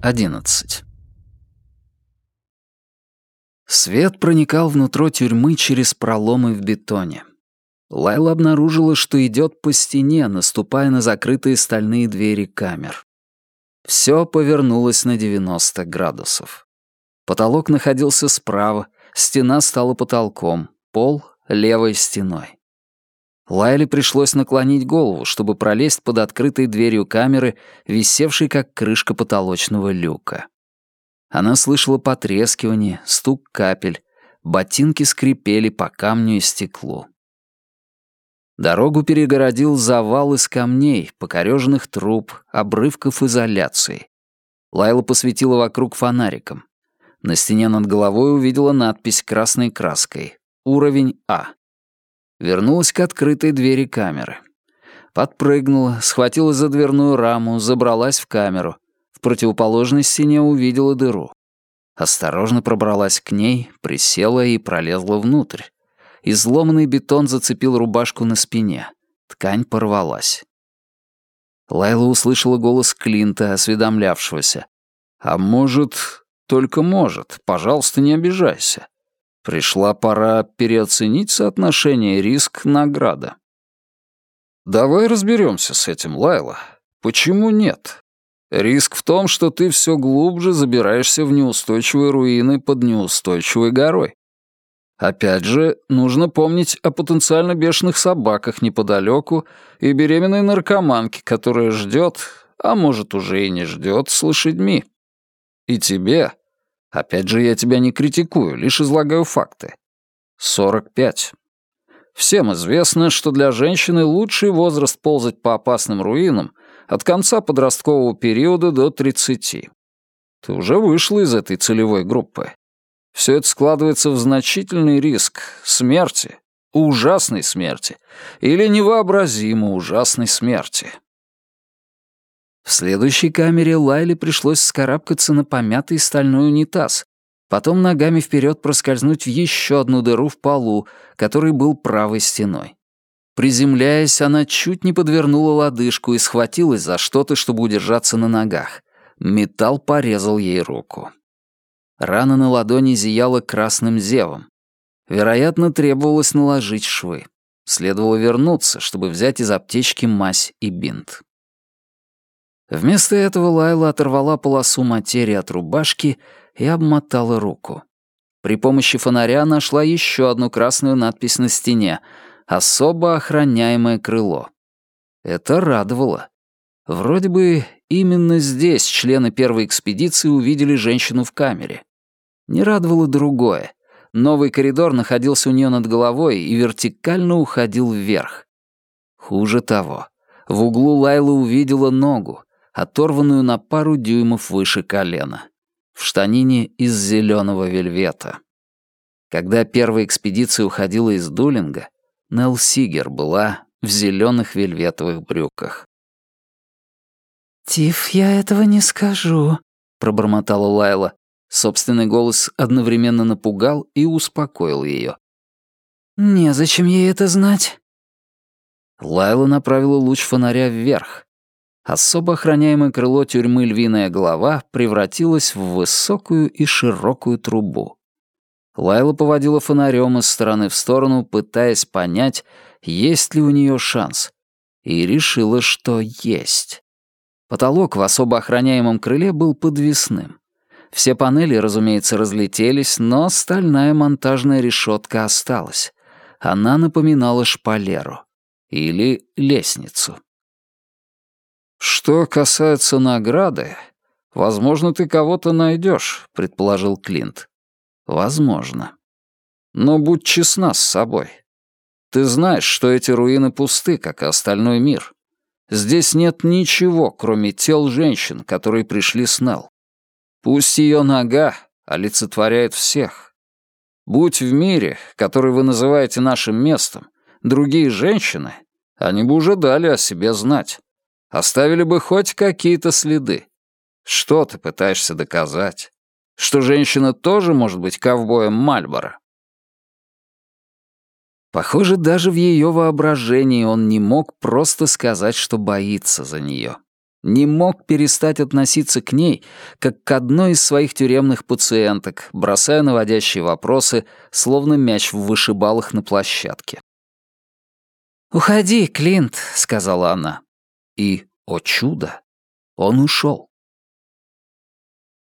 11. Свет проникал внутрь тюрьмы через проломы в бетоне. Лайла обнаружила, что идет по стене, наступая на закрытые стальные двери камер. Все повернулось на 90 градусов. Потолок находился справа, стена стала потолком, пол — левой стеной. Лайле пришлось наклонить голову, чтобы пролезть под открытой дверью камеры, висевшей как крышка потолочного люка. Она слышала потрескивание, стук капель, ботинки скрипели по камню и стеклу. Дорогу перегородил завал из камней, покореженных труб, обрывков изоляции. Лайла посветила вокруг фонариком. На стене над головой увидела надпись красной краской «Уровень А». Вернулась к открытой двери камеры. Подпрыгнула, схватила за дверную раму, забралась в камеру. В противоположной стене увидела дыру. Осторожно пробралась к ней, присела и пролезла внутрь. Изломанный бетон зацепил рубашку на спине. Ткань порвалась. Лайла услышала голос Клинта, осведомлявшегося. «А может, только может, пожалуйста, не обижайся. Пришла пора переоценить соотношение риск-награда. Давай разберемся с этим, Лайла. Почему нет? Риск в том, что ты все глубже забираешься в неустойчивые руины под неустойчивой горой. Опять же, нужно помнить о потенциально бешеных собаках неподалеку и беременной наркоманке, которая ждет, а может уже и не ждет, с лошадьми. И тебе, Опять же, я тебя не критикую, лишь излагаю факты. 45. Всем известно, что для женщины лучший возраст ползать по опасным руинам от конца подросткового периода до 30. Ты уже вышла из этой целевой группы. Все это складывается в значительный риск смерти, ужасной смерти или невообразимо ужасной смерти. В следующей камере Лайле пришлось скарабкаться на помятый стальной унитаз, потом ногами вперед проскользнуть в еще одну дыру в полу, который был правой стеной. Приземляясь, она чуть не подвернула лодыжку и схватилась за что-то, чтобы удержаться на ногах. Металл порезал ей руку. Рана на ладони зияла красным зевом. Вероятно, требовалось наложить швы. Следовало вернуться, чтобы взять из аптечки мазь и бинт. Вместо этого Лайла оторвала полосу материи от рубашки и обмотала руку. При помощи фонаря нашла еще одну красную надпись на стене «Особо охраняемое крыло». Это радовало. Вроде бы именно здесь члены первой экспедиции увидели женщину в камере. Не радовало другое. Новый коридор находился у нее над головой и вертикально уходил вверх. Хуже того, в углу Лайла увидела ногу, оторванную на пару дюймов выше колена, в штанине из зеленого вельвета. Когда первая экспедиция уходила из Дулинга, Нелл Сигер была в зеленых вельветовых брюках. «Тиф, я этого не скажу», — пробормотала Лайла. Собственный голос одновременно напугал и успокоил ее. «Незачем ей это знать». Лайла направила луч фонаря вверх, особо охраняемое крыло тюрьмы «Львиная голова» превратилось в высокую и широкую трубу. Лайла поводила фонарем из стороны в сторону, пытаясь понять, есть ли у нее шанс. И решила, что есть. Потолок в особо охраняемом крыле был подвесным. Все панели, разумеется, разлетелись, но стальная монтажная решетка осталась. Она напоминала шпалеру. Или лестницу. «Что касается награды, возможно, ты кого-то найдешь», — предположил Клинт. «Возможно. Но будь честна с собой. Ты знаешь, что эти руины пусты, как и остальной мир. Здесь нет ничего, кроме тел женщин, которые пришли с Нелл. Пусть ее нога олицетворяет всех. Будь в мире, который вы называете нашим местом, другие женщины, они бы уже дали о себе знать. Оставили бы хоть какие-то следы. Что ты пытаешься доказать? Что женщина тоже может быть ковбоем Мальборо? Похоже, даже в ее воображении он не мог просто сказать, что боится за нее. не мог перестать относиться к ней, как к одной из своих тюремных пациенток, бросая наводящие вопросы, словно мяч в вышибалах на площадке. «Уходи, Клинт», — сказала она. И, о чудо, он ушел.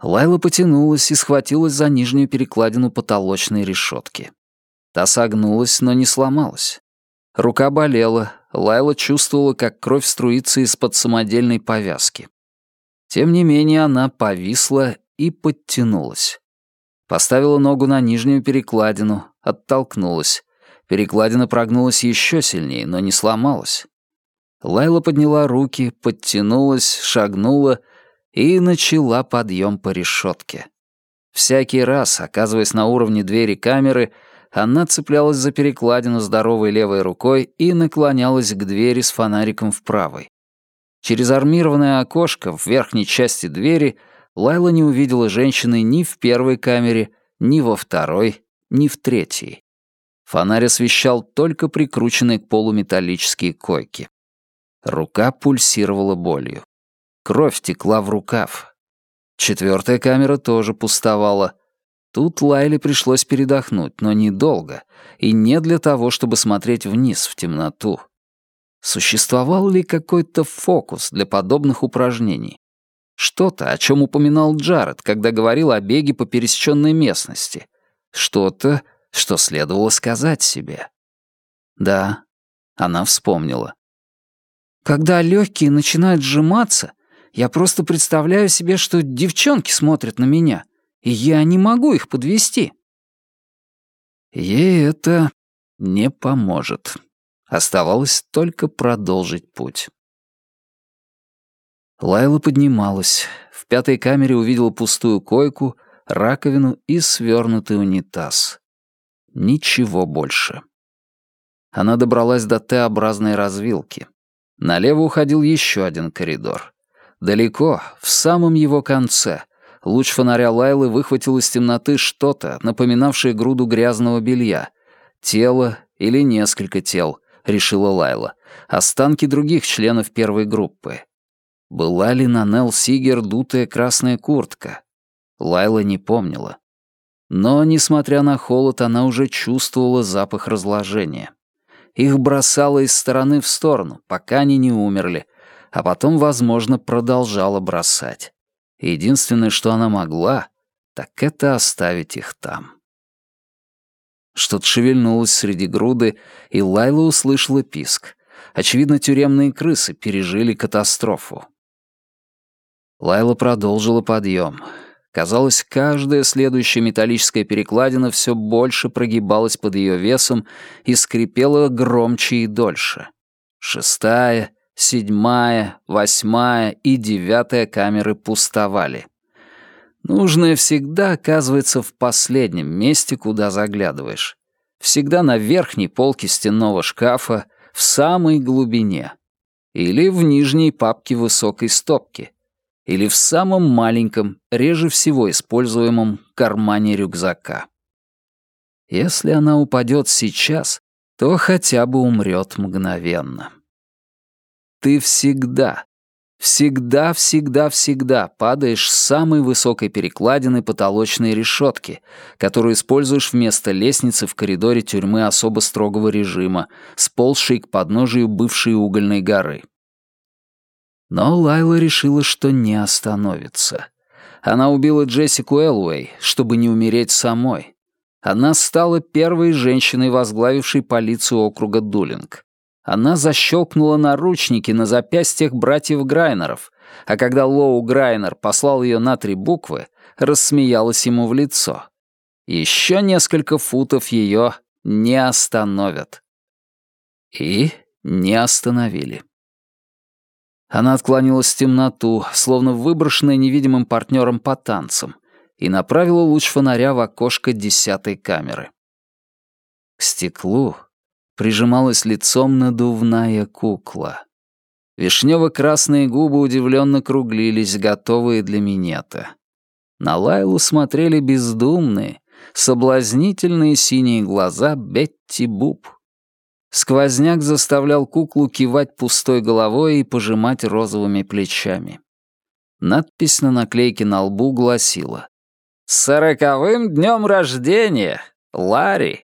Лайла потянулась и схватилась за нижнюю перекладину потолочной решетки. Та согнулась, но не сломалась. Рука болела, Лайла чувствовала, как кровь струится из-под самодельной повязки. Тем не менее она повисла и подтянулась. Поставила ногу на нижнюю перекладину, оттолкнулась. Перекладина прогнулась еще сильнее, но не сломалась. Лайла подняла руки, подтянулась, шагнула и начала подъем по решетке. Всякий раз, оказываясь на уровне двери камеры, она цеплялась за перекладину здоровой левой рукой и наклонялась к двери с фонариком в правой. Через армированное окошко в верхней части двери Лайла не увидела женщины ни в первой камере, ни во второй, ни в третьей. Фонарь освещал только прикрученные к полу металлические койки. Рука пульсировала болью. Кровь текла в рукав. Четвертая камера тоже пустовала — Тут Лайле пришлось передохнуть, но недолго, и не для того, чтобы смотреть вниз в темноту. Существовал ли какой-то фокус для подобных упражнений? Что-то, о чем упоминал Джаред, когда говорил о беге по пересеченной местности. Что-то, что следовало сказать себе. Да, она вспомнила. Когда легкие начинают сжиматься, я просто представляю себе, что девчонки смотрят на меня — и я не могу их подвести. Ей это не поможет. Оставалось только продолжить путь. Лайла поднималась. В пятой камере увидела пустую койку, раковину и свернутый унитаз. Ничего больше. Она добралась до Т-образной развилки. Налево уходил еще один коридор. Далеко, в самом его конце, Луч фонаря Лайлы выхватил из темноты что-то, напоминавшее груду грязного белья. Тело или несколько тел, решила Лайла. Останки других членов первой группы. Была ли на Нелл Сигер дутая красная куртка? Лайла не помнила. Но, несмотря на холод, она уже чувствовала запах разложения. Их бросало из стороны в сторону, пока они не умерли, а потом, возможно, продолжала бросать. Единственное, что она могла, так это оставить их там. Что-то шевельнулось среди груды, и Лайла услышала писк. Очевидно, тюремные крысы пережили катастрофу. Лайла продолжила подъем. Казалось, каждая следующая металлическая перекладина все больше прогибалась под ее весом и скрипела громче и дольше. Шестая, Седьмая, восьмая и девятая камеры пустовали. Нужное всегда оказывается в последнем месте, куда заглядываешь. Всегда на верхней полке стенного шкафа, в самой глубине. Или в нижней папке высокой стопки. Или в самом маленьком, реже всего используемом кармане рюкзака. Если она упадет сейчас, то хотя бы умрет мгновенно. Ты всегда, всегда, всегда, всегда падаешь с самой высокой перекладины потолочной решетки, которую используешь вместо лестницы в коридоре тюрьмы особо строгого режима, сползшей к подножию бывшей угольной горы. Но Лайла решила, что не остановится. Она убила Джессику Элуэй, чтобы не умереть самой. Она стала первой женщиной, возглавившей полицию округа Дулинг. Она защелкнула наручники на запястьях братьев Грайнеров, а когда Лоу Грайнер послал ее на три буквы, рассмеялась ему в лицо. Еще несколько футов ее не остановят. И не остановили. Она отклонилась в темноту, словно выброшенная невидимым партнером по танцам, и направила луч фонаря в окошко десятой камеры. К стеклу прижималась лицом надувная кукла. Вишнево-красные губы удивленно круглились, готовые для минета. На Лайлу смотрели бездумные, соблазнительные синие глаза Бетти Буб. Сквозняк заставлял куклу кивать пустой головой и пожимать розовыми плечами. Надпись на наклейке на лбу гласила «С сороковым днем рождения, Ларри!»